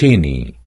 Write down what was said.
Cheney